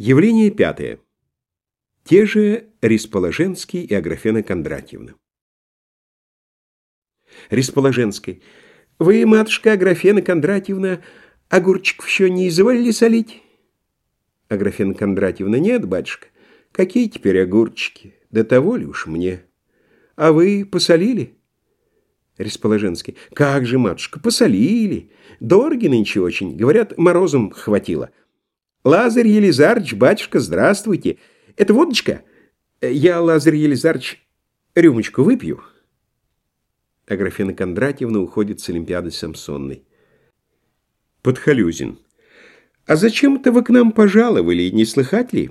Явление пятое. Те же Ресположенский и Аграфена Кондратьевна. Ресположенский. Вы, матушка Аграфена Кондратьевна, огурчиков еще не изволили солить? Аграфена Кондратьевна. Нет, батюшка. Какие теперь огурчики? До того ли уж мне? А вы посолили? Ресположенский. Как же, матушка, посолили. Дороги нынче очень. Говорят, морозом хватило. Лазарь Елизарыч, батюшка, здравствуйте. Это водочка? Я, Лазарь Елизарыч, рюмочку выпью. Аграфена Кондратьевна уходит с Олимпиады Самсонной. Подхалюзин. А зачем это вы к нам пожаловали, не слыхать ли?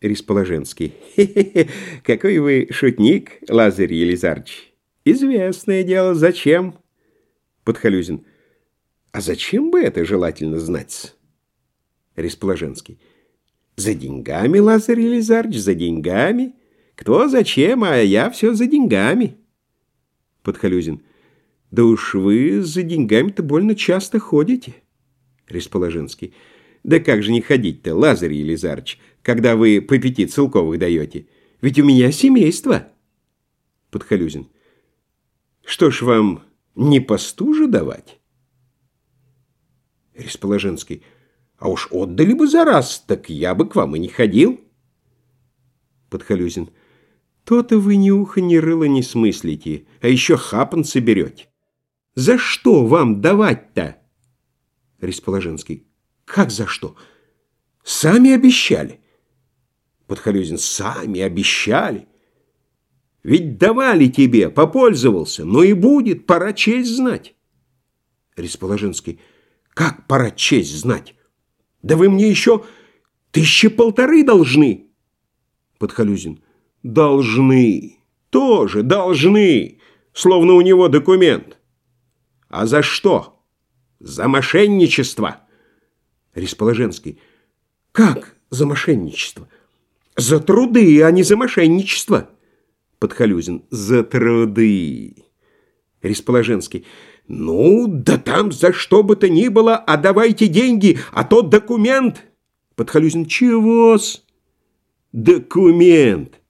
Ресположенский. Хе-хе-хе, какой вы шутник, Лазарь Елизарыч. Известное дело, зачем? Подхалюзин. А зачем бы это желательно знать? Ресположенский. За деньгами, Лазарь Елизарыч, за деньгами. Кто зачем, а я все за деньгами. Подхалюзин. Да уж вы за деньгами-то больно часто ходите. Ресположенский. Да как же не ходить-то, Лазарь Елизарыч, когда вы по пяти целковых даете? Ведь у меня семейство. Подхалюзин. Что ж вам не по стуже давать? Ресположенский. А уж отдали бы за раз, так я бы к вам и не ходил. Подхалюзин. То-то вы ни уха, ни рыла не смыслите, а еще хапанцы берете. За что вам давать-то? Ресположенский. Как за что? Сами обещали. Подхалюзин. Сами обещали. Ведь давали тебе, попользовался, но и будет, пора честь знать. Ресположенский. Как пора честь знать? Да вы мне еще тысячи полторы должны. Подхалюзин. Должны. Тоже должны. Словно у него документ. А за что? За мошенничество. Ресположенский. Как за мошенничество? За труды, а не за мошенничество. Подхалюзин. За труды. Ресположенский. «Ну, да там за что бы то ни было, а давайте деньги, а тот документ!» Подхалюзин, «Чего-с?» «Документ!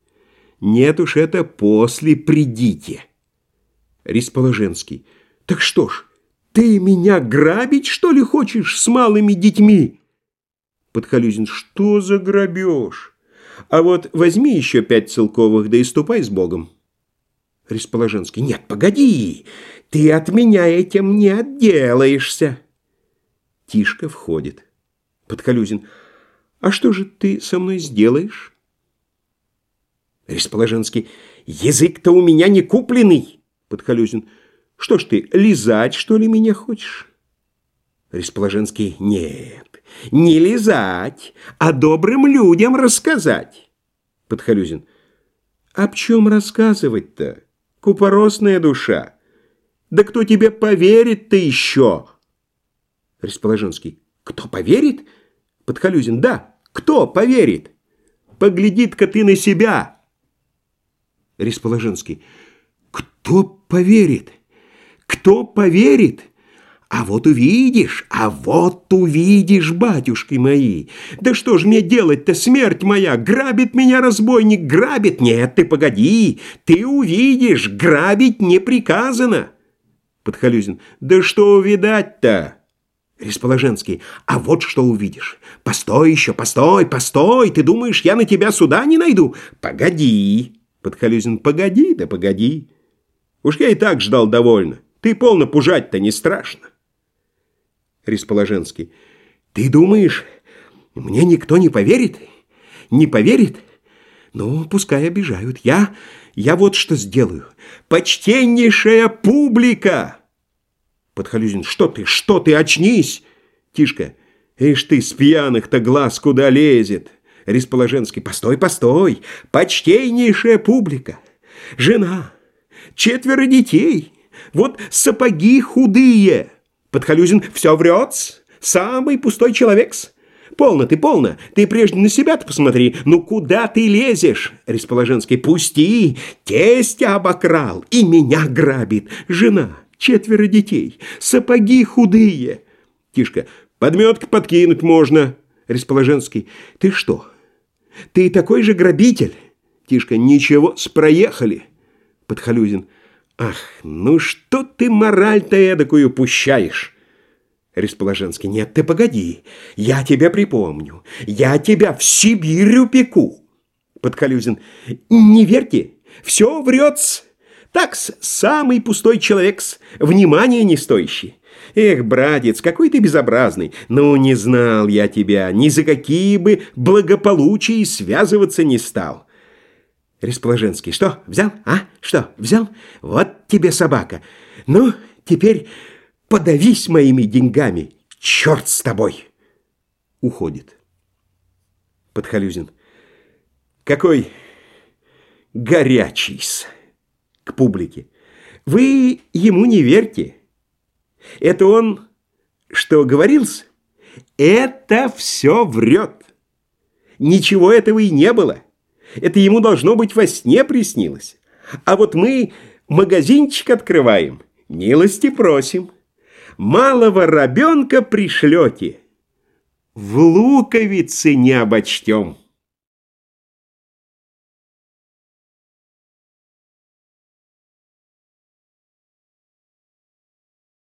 Нет уж, это после придите!» Ресположенский, «Так что ж, ты меня грабить, что ли, хочешь с малыми детьми?» Подхалюзин, «Что за грабеж? А вот возьми еще пять целковых, да и ступай с Богом!» Ресположенский. Нет, погоди, ты от меня этим не отделаешься. Тишка входит. Подколюзин. А что же ты со мной сделаешь? Ресположенский. Язык-то у меня не купленный. Подколюзин. Что ж ты, лизать, что ли, меня хочешь? Ресположенский. Нет, не лизать, а добрым людям рассказать. Подхалюзин. Об чем рассказывать-то? Купоросная душа. Да кто тебе поверит-то еще? Расположенский. Кто поверит? Подхалюзин. Да, кто поверит? Поглядит-ка ты на себя. Расположенский. Кто поверит? Кто поверит? А вот увидишь, а вот увидишь, батюшки мои. Да что ж мне делать-то, смерть моя? Грабит меня разбойник, грабит? Нет, ты погоди, ты увидишь, грабить не приказано. Подхалюзин, да что увидать-то? Ресположенский, а вот что увидишь. Постой еще, постой, постой, ты думаешь, я на тебя суда не найду? Погоди. Подхалюзин, погоди, да погоди. Уж я и так ждал довольно. Ты полно пужать-то не страшно. Ресположенский. Ты думаешь, мне никто не поверит? Не поверит? Ну, пускай обижают. Я, я вот что сделаю. Почтеннейшая публика! Подхалюзин. Что ты, что ты, очнись! Тишка. Ишь ты, с пьяных-то глаз куда лезет? Ресположенский. Постой, постой. Почтеннейшая публика. Жена. Четверо детей. Вот сапоги худые. Подхалюзин все врет Самый пустой человек -с. Полно ты, полно. Ты прежде на себя-то посмотри. Ну куда ты лезешь? Ресположенский, пусти. Тестя обокрал и меня грабит. Жена, четверо детей, сапоги худые. Тишка, подметки подкинуть можно. Расположенский. Ты что? Ты такой же грабитель? Тишка. Ничего, спроехали. Подхалюзин. Ах, ну что ты мораль-то эдакую пущаешь? Расположенский. Нет, ты погоди. Я тебя припомню. Я тебя в Сибирь упеку. Подколюзин. Не верьте, все врет-с. Так, самый пустой человек, -с, внимания не стоящий. Эх, братец, какой ты безобразный. Ну, не знал я тебя, ни за какие бы благополучия связываться не стал. Расположенский, что, взял, а? Что, взял? Вот тебе собака. Ну, теперь подавись моими деньгами. Черт с тобой. Уходит. Подхалюзин. Какой горячий -с к публике. Вы ему не верьте. Это он, что говорился, это все врет. Ничего этого и не было. Это ему должно быть во сне приснилось. А вот мы магазинчик открываем, милости просим. Малого ребенка пришлете, в луковице не обочтем.